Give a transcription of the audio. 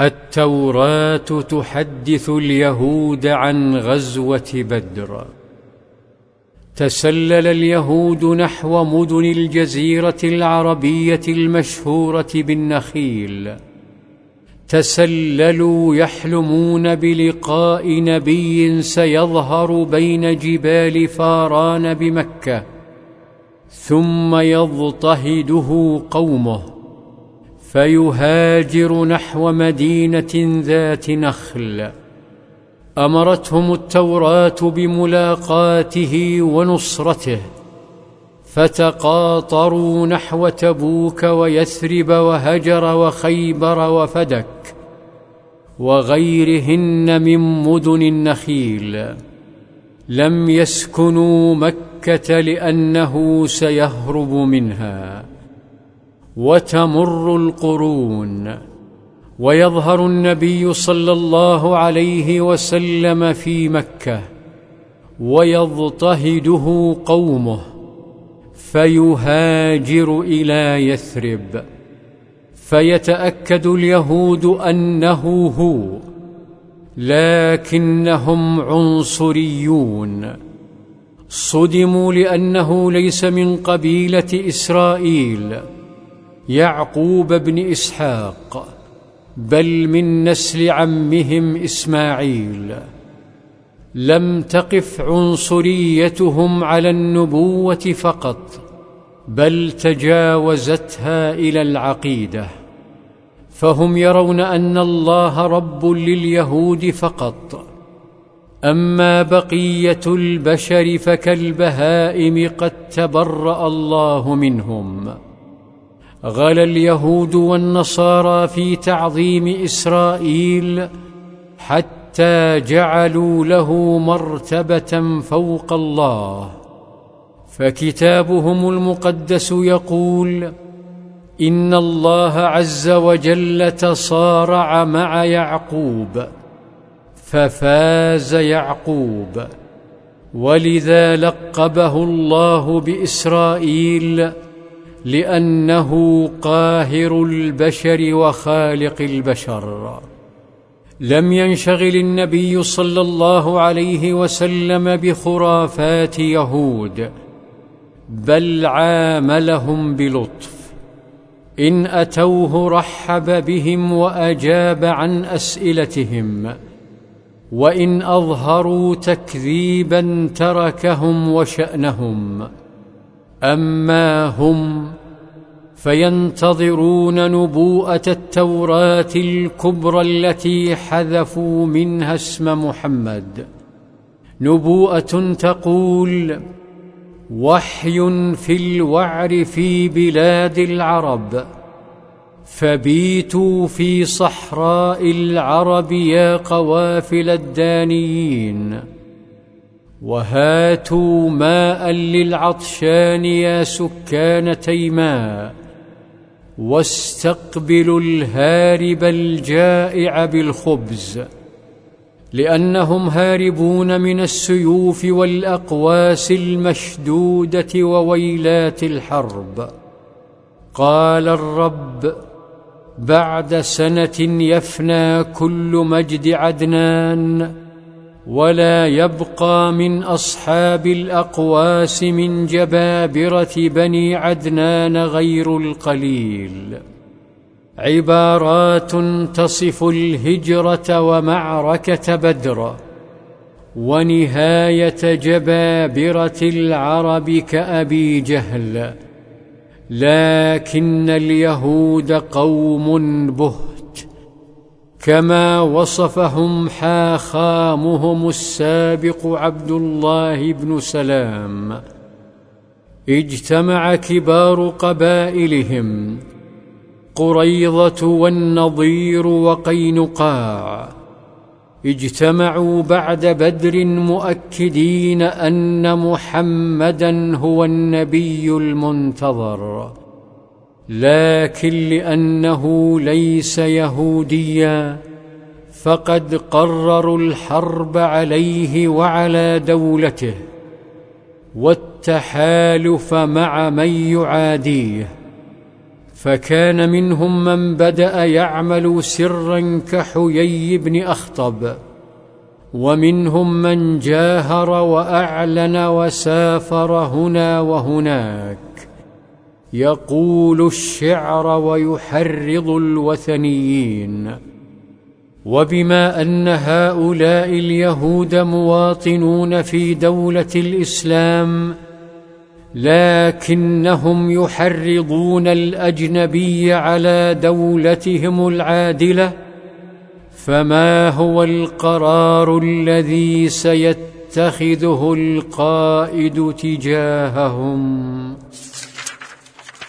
التوراة تحدث اليهود عن غزوة بدر. تسلل اليهود نحو مدن الجزيرة العربية المشهورة بالنخيل. تسللوا يحلمون بلقاء نبي سيظهر بين جبال فاران بمكة ثم يضطهده قومه. فيهاجر نحو مدينة ذات نخل. أمرتهم التوراة بملاقاته ونصرته فتقاطروا نحو تبوك ويثرب وهجر وخيبر وفدك وغيرهن من مدن النخيل. لم يسكنوا مكة لأنه سيهرب منها. وتمر القرون. ويظهر النبي صلى الله عليه وسلم في مكة ويضطهده قومه فيهاجر إلى يثرب. فيتأكد اليهود أنه هو لكنهم عنصريون. صدموا لأنه ليس من قبيلة إسرائيل. يعقوب بن إسحاق بل من نسل عمهم إسماعيل. لم تقف عنصريتهم على النبوة فقط بل تجاوزتها إلى العقيدة. فهم يرون أن الله رب لليهود فقط. أما بقية البشر فكالبهائم قد تبرأ الله منهم. غلا اليهود والنصارى في تعظيم إسرائيل حتى جعلوا له مرتبة فوق الله. فكتابهم المقدس يقول إن الله عز وجل تصارع مع يعقوب ففاز يعقوب. ولذا لقبه الله بإسرائيل لأنه قاهر البشر وخالق البشر. لم ينشغل النبي صلى الله عليه وسلم بخرافات يهود بل عاملهم بلطف. إن أتوه رحب بهم وأجاب عن أسئلتهم وإن أظهروا تكذيبا تركهم وشأنهم. أما هم فينتظرون نبوءة التوراة الكبرى التي حذفوا منها اسم محمد. نبوءة تقول وحي في الوعر في بلاد العرب فبيتوا في صحراء العرب يا قوافل الدانيين. وهاتوا ماء للعطشان يا سكان تيماء واستقبلوا الهارب الجائع بالخبز لأنهم هاربون من السيوف والأقواس المشدودة وويلات الحرب. قال الرب بعد سنة يفنى كل مجد عدنان ولا يبقى من أصحاب الأقواس من جبابرة بني عدنان غير القليل. عبارات تصف الهجرة ومعركة بدر ونهاية جبابرة العرب كأبي جهل. لكن اليهود قوم بهت كما وصفهم حاخامهم السابق عبد الله بن سلام. اجتمع كبار قبائلهم قريضة والنضير وقينقاع. اجتمعوا بعد بدر مؤكدين أن محمدا هو النبي المنتظر. لكن لأنه ليس يهوديا فقد قرروا الحرب عليه وعلى دولته والتحالف مع من يعاديه. فكان منهم من بدأ يعمل سرا كحيي بن أخطب ومنهم من جاهر وأعلن وسافر هنا وهناك. يقول الشعر ويحرض الوثنيين. وبما أن هؤلاء اليهود مواطنون في دولة الإسلام لكنهم يحرضون الأجنبي على دولتهم العادلة فما هو القرار الذي سيتخذه القائد تجاههم؟